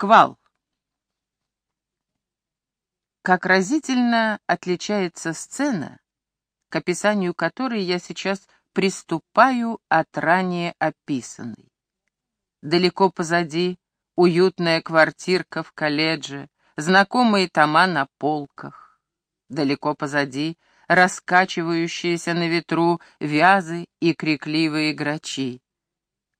Шквал. Как разительно отличается сцена, к описанию которой я сейчас приступаю от ранее описанной. Далеко позади уютная квартирка в колледже, знакомые тома на полках. Далеко позади раскачивающиеся на ветру вязы и крикливые грачи.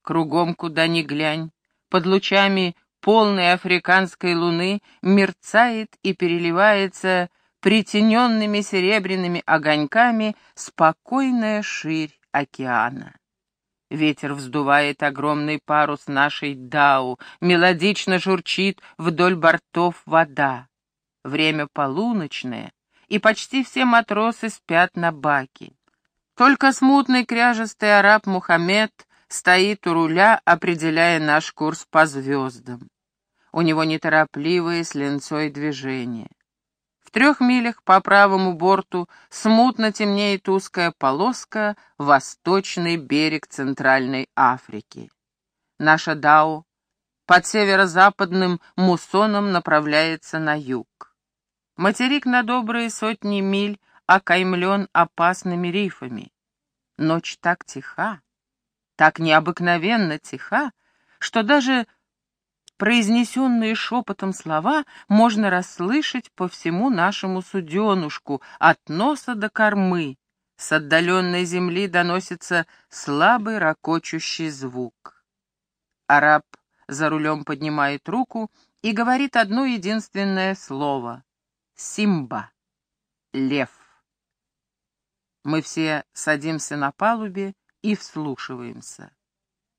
Кругом, куда ни глянь, под лучами полной африканской луны мерцает и переливается притененными серебряными огоньками спокойная ширь океана. Ветер вздувает огромный парус нашей Дау, мелодично журчит вдоль бортов вода. Время полуночное, и почти все матросы спят на баке. Только смутный кряжестый араб Мухаммед стоит у руля, определяя наш курс по звездам. У него неторопливые с линцой движения. В трех милях по правому борту смутно темнеет узкая полоска восточный берег Центральной Африки. Наша Дау под северо-западным муссоном направляется на юг. Материк на добрые сотни миль окаймлен опасными рифами. Ночь так тиха, так необыкновенно тиха, что даже произнесенные шепотом слова можно расслышать по всему нашему суденушку, от носа до кормы. С отдаленной земли доносится слабый ракочущий звук. Араб за рулем поднимает руку и говорит одно единственное слово — «Симба» — «Лев». Мы все садимся на палубе и вслушиваемся.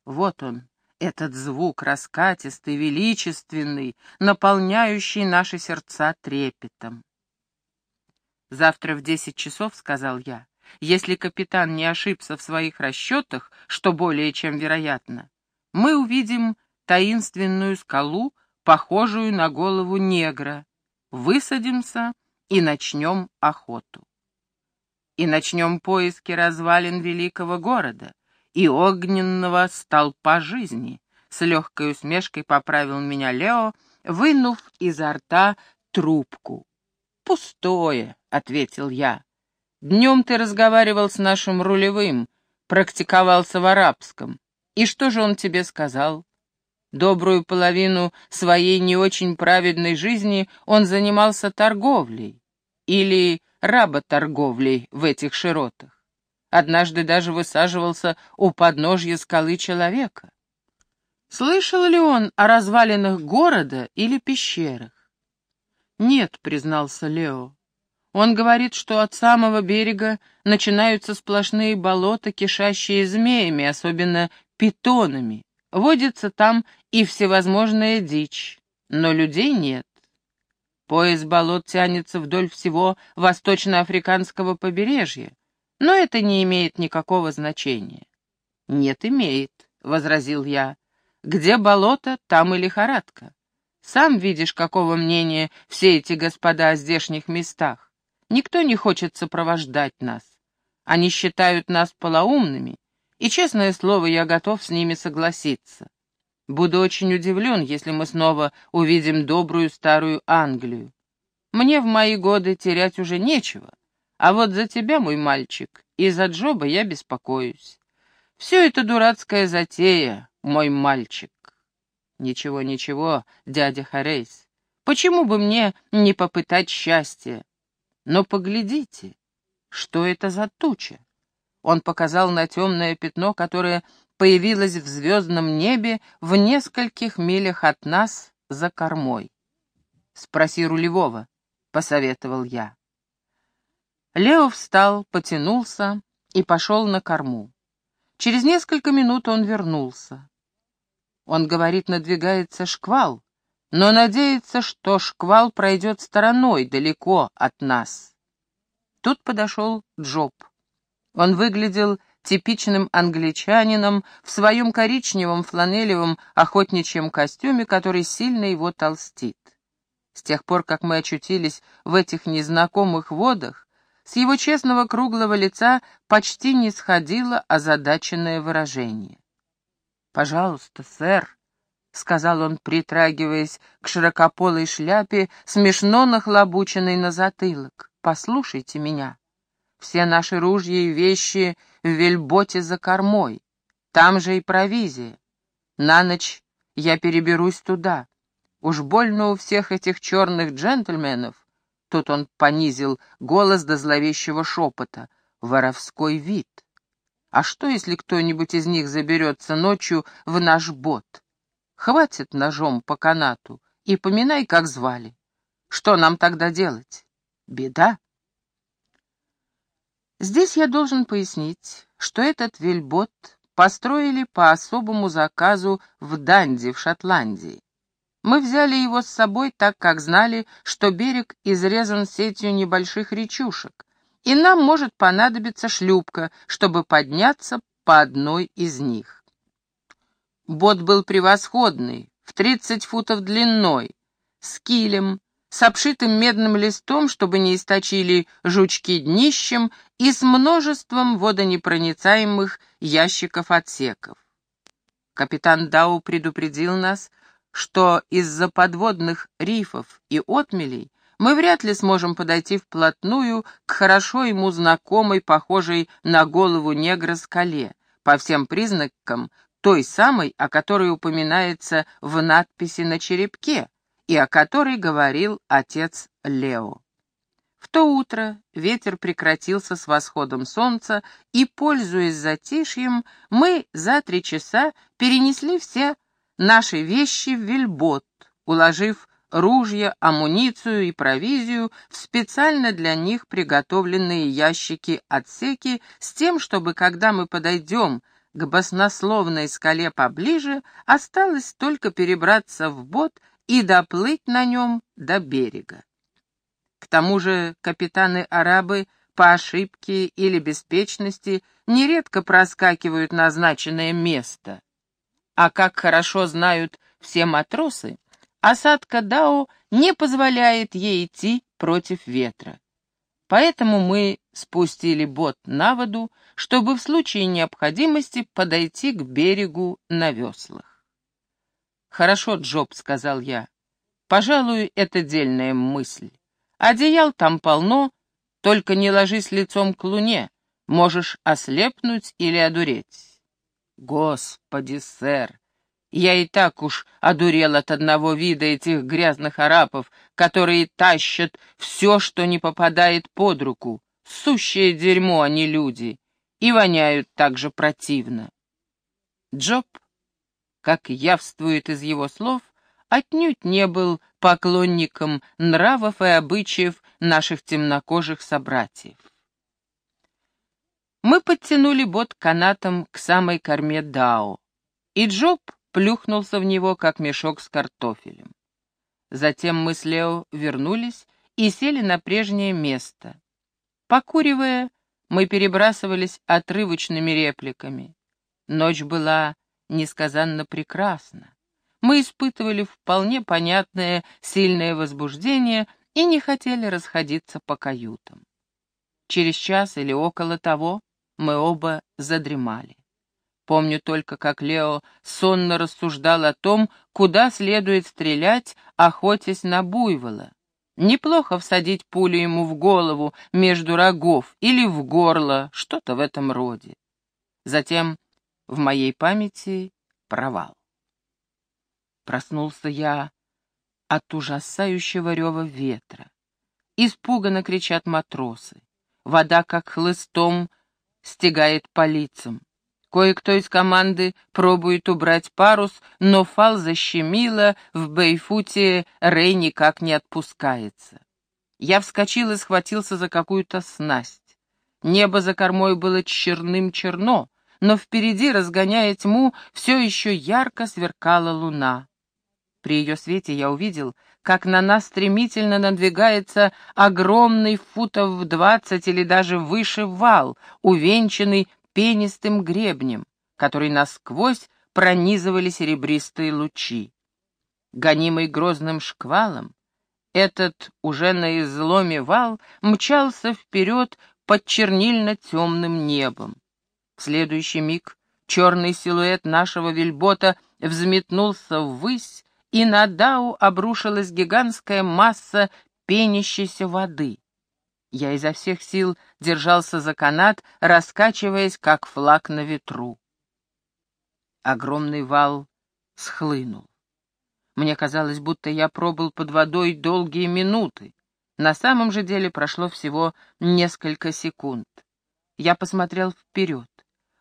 Вот он, этот звук раскатистый, величественный, наполняющий наши сердца трепетом. «Завтра в десять часов, — сказал я, — если капитан не ошибся в своих расчетах, что более чем вероятно, мы увидим таинственную скалу, похожую на голову негра, высадимся и начнем охоту. И начнем поиски развалин великого города, и огненного столпа жизни. С легкой усмешкой поправил меня Лео, вынув изо рта трубку. «Пустое», — ответил я. «Днем ты разговаривал с нашим рулевым, практиковался в арабском. И что же он тебе сказал?» Добрую половину своей не очень праведной жизни он занимался торговлей или работорговлей в этих широтах. Однажды даже высаживался у подножья скалы человека. Слышал ли он о развалинах города или пещерах? Нет, признался Лео. Он говорит, что от самого берега начинаются сплошные болота, кишащие змеями, особенно питонами. Водится там и всевозможная дичь, но людей нет. Пояс болот тянется вдоль всего восточноафриканского побережья. Но это не имеет никакого значения. Нет, имеет, — возразил я. Где болото, там и лихорадка. Сам видишь, какого мнения все эти господа о здешних местах. Никто не хочет сопровождать нас. Они считают нас полоумными, и, честное слово, я готов с ними согласиться. Буду очень удивлен, если мы снова увидим добрую старую Англию. Мне в мои годы терять уже нечего, а вот за тебя, мой мальчик, и за Джоба я беспокоюсь. Все это дурацкая затея, мой мальчик. Ничего, ничего, дядя Харейс. Почему бы мне не попытать счастья? Но поглядите, что это за туча? Он показал на темное пятно, которое появилось в звездном небе в нескольких милях от нас за кормой. «Спроси рулевого», — посоветовал я. Лео встал, потянулся и пошел на корму. Через несколько минут он вернулся. Он говорит, надвигается шквал, но надеется, что шквал пройдет стороной, далеко от нас. Тут подошел Джоб. Он выглядел типичным англичанином в своем коричневом фланелевом охотничьем костюме, который сильно его толстит. С тех пор, как мы очутились в этих незнакомых водах, с его честного круглого лица почти не сходило озадаченное выражение. «Пожалуйста, сэр», — сказал он, притрагиваясь к широкополой шляпе, смешно нахлобученной на затылок. «Послушайте меня. Все наши ружья и вещи в вельботе за кормой. Там же и провизия. На ночь я переберусь туда. Уж больно у всех этих черных джентльменов, тут он понизил голос до зловещего шепота, воровской вид. А что, если кто-нибудь из них заберется ночью в наш бот? Хватит ножом по канату и поминай, как звали. Что нам тогда делать? Беда. Здесь я должен пояснить, что этот вельбот построили по особому заказу в Данди, в Шотландии. Мы взяли его с собой, так как знали, что берег изрезан сетью небольших речушек, и нам может понадобиться шлюпка, чтобы подняться по одной из них. Бот был превосходный, в 30 футов длиной, с килем, с обшитым медным листом, чтобы не источили жучки днищем, и с множеством водонепроницаемых ящиков-отсеков. Капитан Дау предупредил нас, что из-за подводных рифов и отмелей мы вряд ли сможем подойти вплотную к хорошо ему знакомой, похожей на голову негра скале, по всем признакам той самой, о которой упоминается в надписи на черепке и о которой говорил отец Лео. В то утро ветер прекратился с восходом солнца, и, пользуясь затишьем, мы за три часа перенесли все наши вещи в вельбот, уложив ружья, амуницию и провизию в специально для них приготовленные ящики-отсеки с тем, чтобы, когда мы подойдем к баснословной скале поближе, осталось только перебраться в бот и доплыть на нем до берега. К тому же капитаны-арабы по ошибке или беспечности нередко проскакивают назначенное место. А как хорошо знают все матросы, осадка Дао не позволяет ей идти против ветра. Поэтому мы спустили бот на воду, чтобы в случае необходимости подойти к берегу на веслах. «Хорошо, Джоб», — сказал я. «Пожалуй, это дельная мысль. Одеял там полно, только не ложись лицом к луне, можешь ослепнуть или одуреть». «Господи, сэр, я и так уж одурел от одного вида этих грязных арапов, которые тащат все, что не попадает под руку. Сущее дерьмо они люди, и воняют так же противно. Джоб, как явствует из его слов, отнюдь не был поклонником нравов и обычаев наших темнокожих собратьев. Мы подтянули бот канатом к самой корме Дао, и Джоб плюхнулся в него, как мешок с картофелем. Затем мы с Лео вернулись и сели на прежнее место. Покуривая, мы перебрасывались отрывочными репликами. Ночь была несказанно прекрасна. Мы испытывали вполне понятное сильное возбуждение и не хотели расходиться по каютам. Через час или около того мы оба задремали. Помню только, как Лео сонно рассуждал о том, куда следует стрелять, охотясь на буйвола. Неплохо всадить пулю ему в голову, между рогов или в горло, что-то в этом роде. Затем в моей памяти провал. Проснулся я от ужасающего рева ветра. Испуганно кричат матросы. Вода, как хлыстом, стегает по лицам. Кое-кто из команды пробует убрать парус, но фал защемило, в Бейфуте Рей никак не отпускается. Я вскочил и схватился за какую-то снасть. Небо за кормой было черным-черно, но впереди, разгоняя тьму, все еще ярко сверкала луна. При ее свете я увидел, как на нас стремительно надвигается огромный футов в двадцать или даже выше вал, увенчанный пенистым гребнем, который насквозь пронизывали серебристые лучи. Гонимый грозным шквалом, этот уже на изломе вал мчался вперед под чернильно-темным небом. В следующий миг черный силуэт нашего вельбота взметнулся ввысь, и на Дау обрушилась гигантская масса пенящейся воды. Я изо всех сил держался за канат, раскачиваясь, как флаг на ветру. Огромный вал схлынул. Мне казалось, будто я пробыл под водой долгие минуты. На самом же деле прошло всего несколько секунд. Я посмотрел вперед.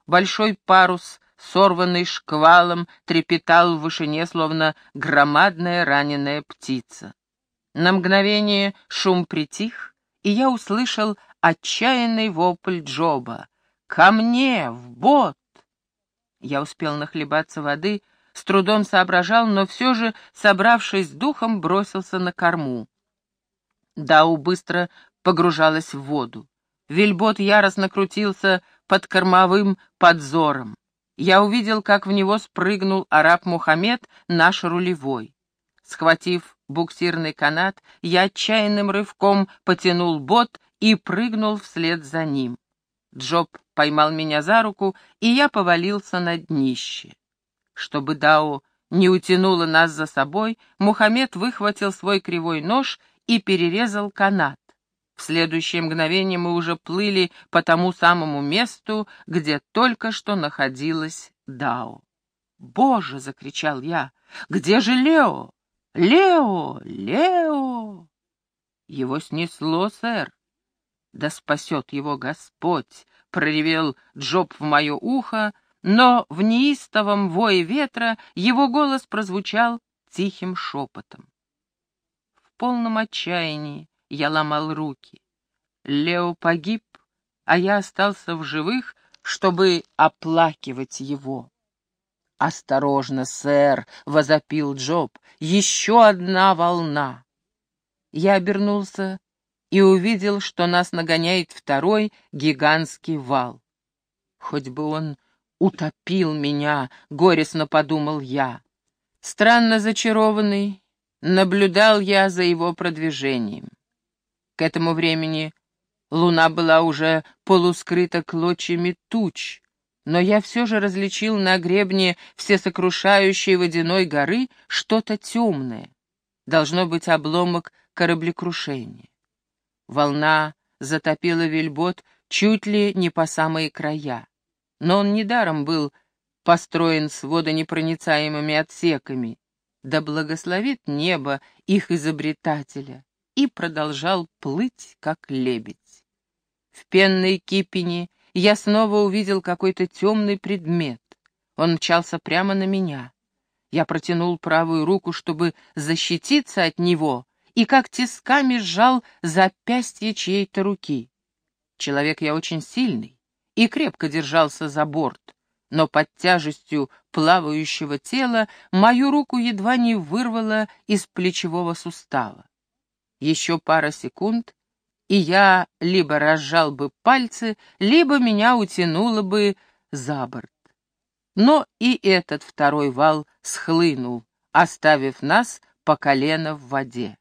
Большой парус, сорванный шквалом, трепетал в вышине, словно громадная раненая птица. На мгновение шум притих, и я услышал отчаянный вопль Джоба. «Ко мне, в бот!» Я успел нахлебаться воды, с трудом соображал, но все же, собравшись с духом, бросился на корму. Дау быстро погружалась в воду. Вильбот яростно крутился под кормовым подзором. Я увидел, как в него спрыгнул араб Мухаммед, наш рулевой. Схватив буксирный канат, я отчаянным рывком потянул бот и прыгнул вслед за ним. Джоб поймал меня за руку, и я повалился на днище. Чтобы Дао не утянуло нас за собой, Мухаммед выхватил свой кривой нож и перерезал канат. В следующее мгновение мы уже плыли по тому самому месту, где только что находилась Дао. «Боже!» — закричал я. «Где же Лео? Лео! Лео!» Его снесло, сэр. «Да спасет его Господь!» — проревел Джоб в мое ухо, но в неистовом вое ветра его голос прозвучал тихим шепотом. В полном отчаянии я ломал руки. Лео погиб, а я остался в живых, чтобы оплакивать его. «Осторожно, сэр!» — возопил Джоб. «Еще одна волна!» Я обернулся и увидел, что нас нагоняет второй гигантский вал. Хоть бы он утопил меня, горестно подумал я. Странно зачарованный, наблюдал я за его продвижением. К этому времени луна была уже полускрыта клочьями туч, но я все же различил на гребне всесокрушающей водяной горы что-то темное. Должно быть обломок кораблекрушения. Волна затопила вельбот чуть ли не по самые края. Но он недаром был построен с водонепроницаемыми отсеками. Да благословит небо их изобретателя и продолжал плыть, как лебедь. В пенной кипени я снова увидел какой-то темный предмет. Он мчался прямо на меня. Я протянул правую руку, чтобы защититься от него, и как тисками сжал запястье чьей-то руки. Человек я очень сильный и крепко держался за борт, но под тяжестью плавающего тела мою руку едва не вырвало из плечевого сустава. Еще пара секунд, и я либо разжал бы пальцы, либо меня утянуло бы за борт. Но и этот второй вал схлынул, оставив нас по колено в воде.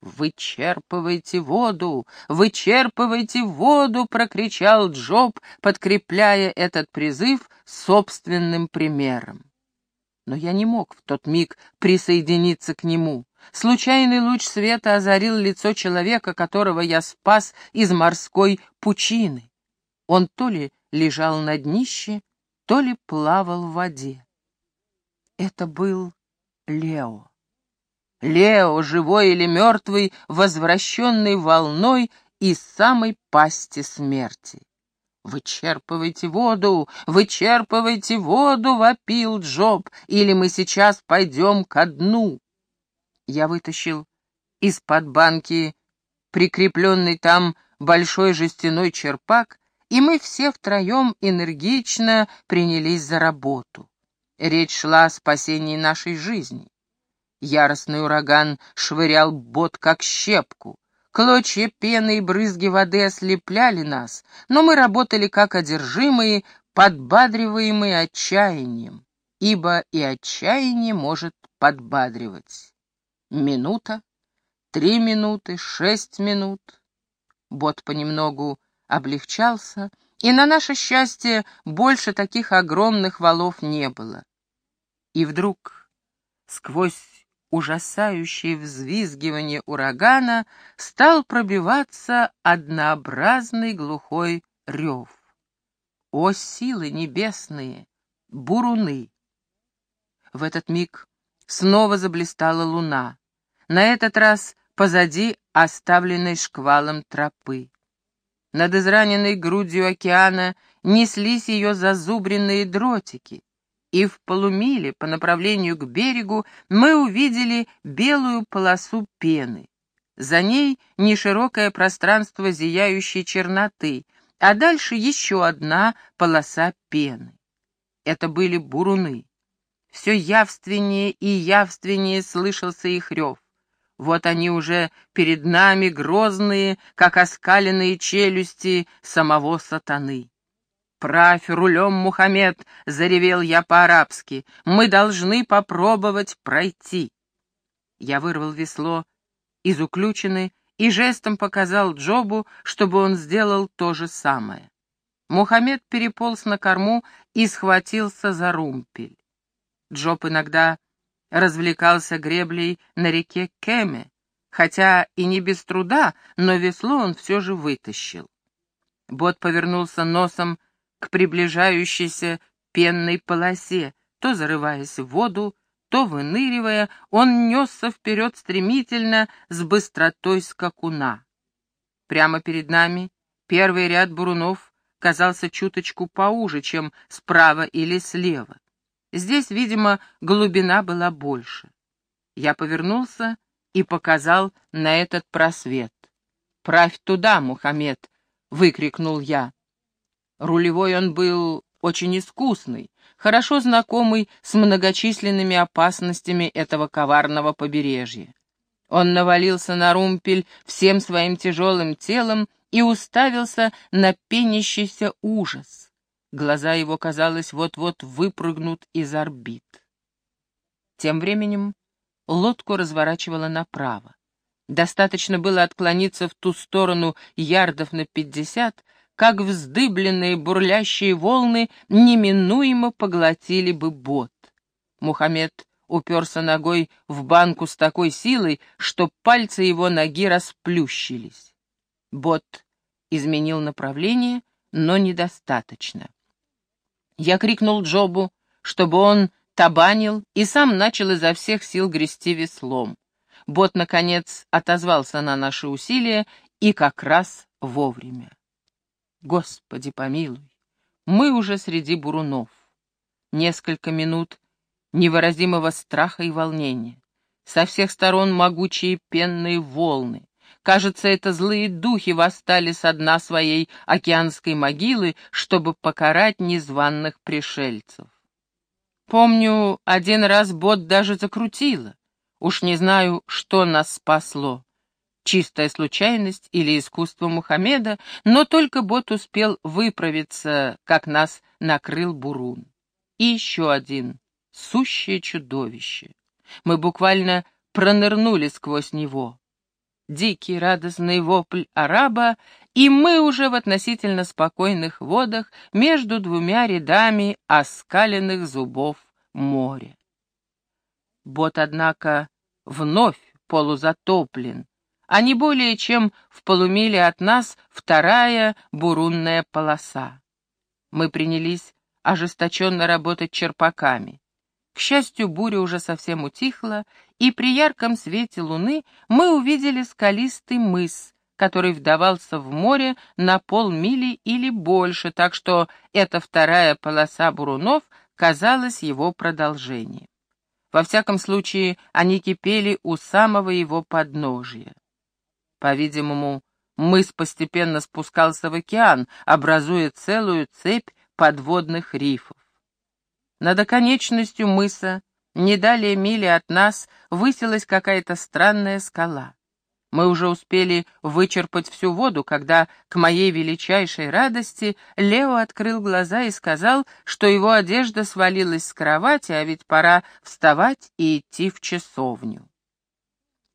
«Вычерпывайте воду! Вычерпывайте воду!» — прокричал Джоб, подкрепляя этот призыв собственным примером. Но я не мог в тот миг присоединиться к нему. Случайный луч света озарил лицо человека, которого я спас из морской пучины. Он то ли лежал на днище, то ли плавал в воде. Это был Лео. Лео, живой или мертвый, возвращенный волной из самой пасти смерти. «Вычерпывайте воду! Вычерпывайте воду!» — вопил Джоб. «Или мы сейчас пойдем ко дну!» Я вытащил из-под банки прикрепленный там большой жестяной черпак, и мы все втроем энергично принялись за работу. Речь шла о спасении нашей жизни. Яростный ураган швырял бот как щепку. Клочья пены и брызги воды ослепляли нас, но мы работали как одержимые, подбадриваемые отчаянием, ибо и отчаяние может подбадривать. Минута, три минуты, шесть минут. Бот понемногу облегчался, и на наше счастье больше таких огромных валов не было. И вдруг, сквозь ужасающее взвизгивание урагана, стал пробиваться однообразный глухой рев. О, силы небесные! Буруны! В этот миг снова заблистала луна, на этот раз позади оставленной шквалом тропы. Над израненной грудью океана неслись ее зазубренные дротики, и в полумиле по направлению к берегу мы увидели белую полосу пены. За ней неширокое пространство зияющей черноты, а дальше еще одна полоса пены. Это были буруны. Все явственнее и явственнее слышался их рев. Вот они уже перед нами грозные, как оскаленные челюсти самого сатаны. «Правь рулем, Мухаммед!» — заревел я по-арабски. «Мы должны попробовать пройти!» Я вырвал весло из уключены и жестом показал Джобу, чтобы он сделал то же самое. Мухаммед переполз на корму и схватился за румпель. Джоб иногда развлекался греблей на реке Кеме, хотя и не без труда, но весло он все же вытащил. Бот повернулся носом к приближающейся пенной полосе, то зарываясь в воду, то выныривая, он несся вперед стремительно с быстротой скакуна. Прямо перед нами первый ряд бурунов казался чуточку поуже, чем справа или слева. Здесь, видимо, глубина была больше. Я повернулся и показал на этот просвет. «Правь туда, Мухаммед!» — выкрикнул я. Рулевой он был очень искусный, хорошо знакомый с многочисленными опасностями этого коварного побережья. Он навалился на румпель всем своим тяжелым телом и уставился на пенящийся ужас. Глаза его, казалось, вот-вот выпрыгнут из орбит. Тем временем лодку разворачивало направо. Достаточно было отклониться в ту сторону ярдов на пятьдесят, как вздыбленные бурлящие волны неминуемо поглотили бы бот. Мухаммед уперся ногой в банку с такой силой, что пальцы его ноги расплющились. Бот изменил направление, но недостаточно. Я крикнул Джобу, чтобы он табанил, и сам начал изо всех сил грести веслом. Бот, наконец, отозвался на наши усилия и как раз вовремя. Господи помилуй, мы уже среди бурунов. Несколько минут невыразимого страха и волнения. Со всех сторон могучие пенные волны. Кажется, это злые духи восстали со дна своей океанской могилы, чтобы покарать незваных пришельцев. Помню, один раз бот даже закрутило. Уж не знаю, что нас спасло. Чистая случайность или искусство Мухаммеда, но только бот успел выправиться, как нас накрыл бурун. И еще один — сущее чудовище. Мы буквально пронырнули сквозь него дикий радостный вопль араба, и мы уже в относительно спокойных водах между двумя рядами оскаленных зубов моря. Бот, однако, вновь полузатоплен, а не более чем в полумиле от нас вторая бурунная полоса. Мы принялись ожесточенно работать черпаками. К счастью, буря уже совсем утихла, и при ярком свете луны мы увидели скалистый мыс, который вдавался в море на полмили или больше, так что эта вторая полоса бурунов казалась его продолжением. Во всяком случае, они кипели у самого его подножия. По-видимому, мыс постепенно спускался в океан, образуя целую цепь подводных рифов. Над оконечностью мыса, не далее мили от нас, высилась какая-то странная скала. Мы уже успели вычерпать всю воду, когда, к моей величайшей радости, Лео открыл глаза и сказал, что его одежда свалилась с кровати, а ведь пора вставать и идти в часовню.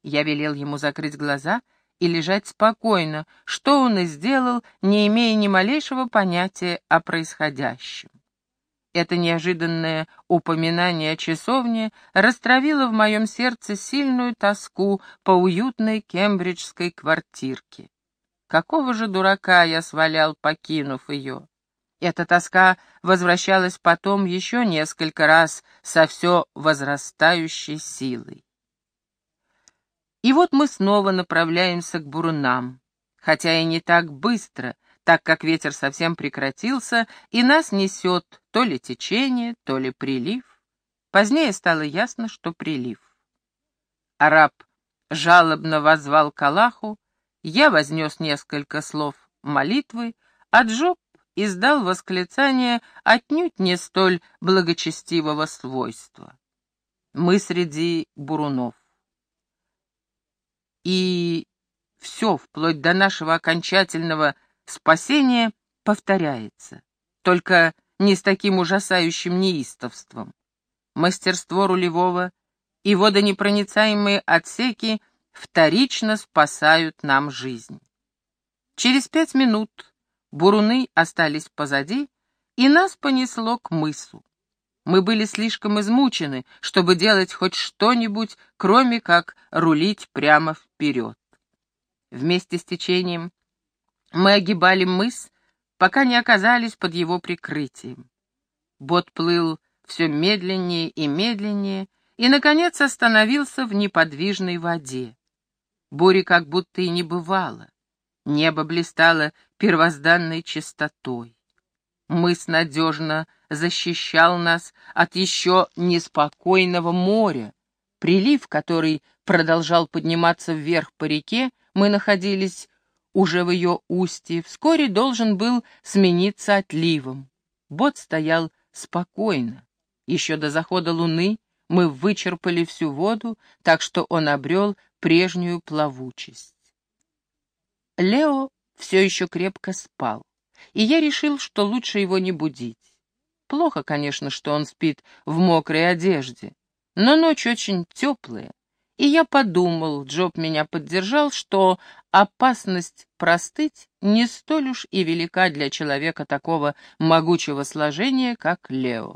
Я велел ему закрыть глаза и лежать спокойно, что он и сделал, не имея ни малейшего понятия о происходящем. Это неожиданное упоминание о часовне растравило в моем сердце сильную тоску по уютной кембриджской квартирке. Какого же дурака я свалял, покинув ее? Эта тоска возвращалась потом еще несколько раз со все возрастающей силой. И вот мы снова направляемся к бурунам, хотя и не так быстро, так как ветер совсем прекратился, и нас несет то ли течение, то ли прилив. Позднее стало ясно, что прилив. Араб жалобно возвал к Аллаху, я вознес несколько слов молитвы, а Джоб издал восклицание отнюдь не столь благочестивого свойства. Мы среди бурунов. И все, вплоть до нашего окончательного спасения, повторяется, только не с таким ужасающим неистовством. Мастерство рулевого и водонепроницаемые отсеки вторично спасают нам жизнь. Через пять минут буруны остались позади, и нас понесло к мысу. Мы были слишком измучены, чтобы делать хоть что-нибудь, кроме как рулить прямо вперед. Вместе с течением мы огибали мыс, пока не оказались под его прикрытием. Бот плыл все медленнее и медленнее, и, наконец, остановился в неподвижной воде. Бури как будто и не бывало. Небо блистало первозданной чистотой. Мыс надежно защищал нас от еще неспокойного моря. Прилив, который продолжал подниматься вверх по реке, мы находились уже в ее устье, вскоре должен был смениться отливом. Бот стоял спокойно. Еще до захода луны мы вычерпали всю воду, так что он обрел прежнюю плавучесть. Лео все еще крепко спал, и я решил, что лучше его не будить. Плохо, конечно, что он спит в мокрой одежде, но ночь очень теплая, и я подумал, Джоб меня поддержал, что опасность простыть не столь уж и велика для человека такого могучего сложения, как Лео.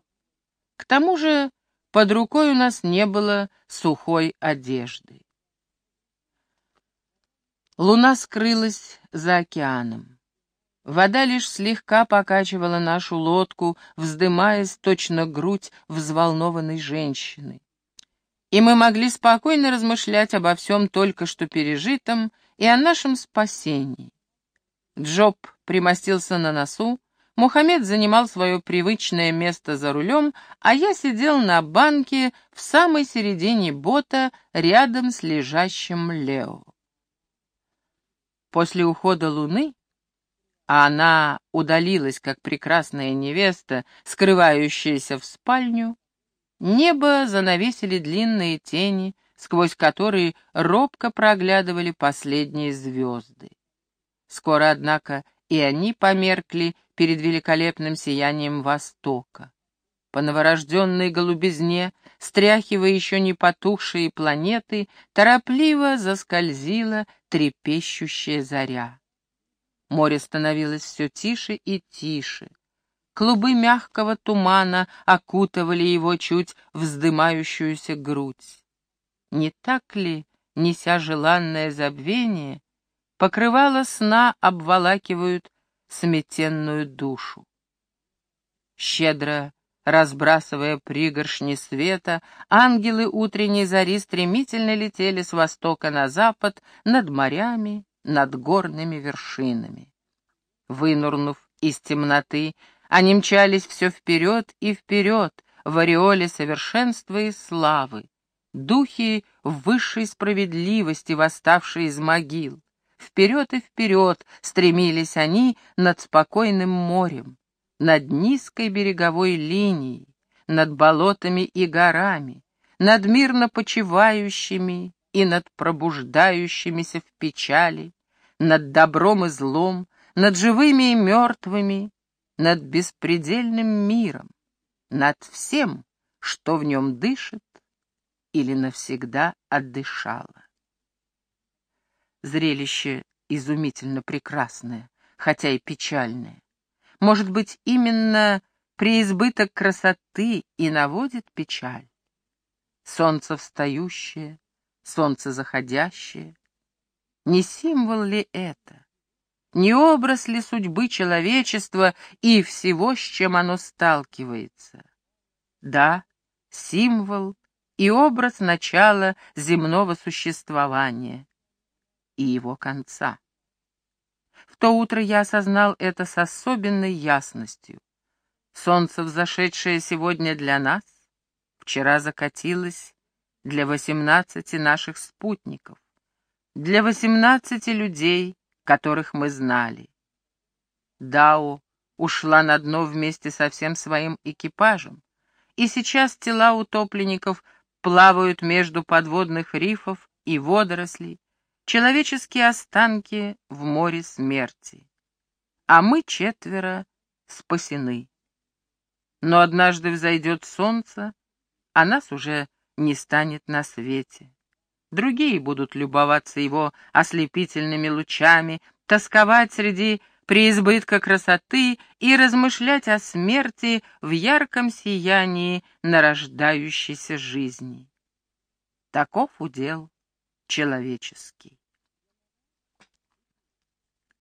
К тому же под рукой у нас не было сухой одежды. Луна скрылась за океаном. Вода лишь слегка покачивала нашу лодку, вздымаясь точно грудь взволнованной женщины. И мы могли спокойно размышлять обо всем только что пережитом и о нашем спасении. Джоб примостился на носу, Мухаммед занимал свое привычное место за рулем, а я сидел на банке в самой середине бота рядом с лежащим Лео. После ухода луны, а она удалилась, как прекрасная невеста, скрывающаяся в спальню, небо занавесили длинные тени, сквозь которые робко проглядывали последние звезды. Скоро, однако, и они померкли перед великолепным сиянием Востока. По новорожденной голубизне, стряхивая еще не потухшие планеты, торопливо заскользила трепещущая заря. Море становилось все тише и тише. Клубы мягкого тумана окутывали его чуть вздымающуюся грудь. Не так ли, неся желанное забвение, покрывало сна обволакивают сметенную душу? Щедро Разбрасывая пригоршни света, ангелы утренней зари стремительно летели с востока на запад над морями, над горными вершинами. Вынурнув из темноты, они мчались все вперед и вперед, в ореоле совершенства и славы, духи высшей справедливости, восставшие из могил. Вперед и вперед стремились они над спокойным морем над низкой береговой линией, над болотами и горами, над мирно почивающими и над пробуждающимися в печали, над добром и злом, над живыми и мертвыми, над беспредельным миром, над всем, что в нем дышит или навсегда отдышало. Зрелище изумительно прекрасное, хотя и печальное. Может быть, именно преизбыток красоты и наводит печаль. Солнце встающее, солнце заходящее. Не символ ли это? Не образ ли судьбы человечества и всего, с чем оно сталкивается? Да, символ и образ начала земного существования и его конца. В то утро я осознал это с особенной ясностью. Солнце, взошедшее сегодня для нас, вчера закатилось для восемнадцати наших спутников, для восемнадцати людей, которых мы знали. Дао ушла на дно вместе со всем своим экипажем, и сейчас тела утопленников плавают между подводных рифов и водорослей, человеческие останки в море смерти. А мы четверо спасены. Но однажды взойдет солнце, а нас уже не станет на свете. Другие будут любоваться его ослепительными лучами, тосковать среди преизбытка красоты и размышлять о смерти в ярком сиянии нарождающейся жизни. Таков удел человеческий.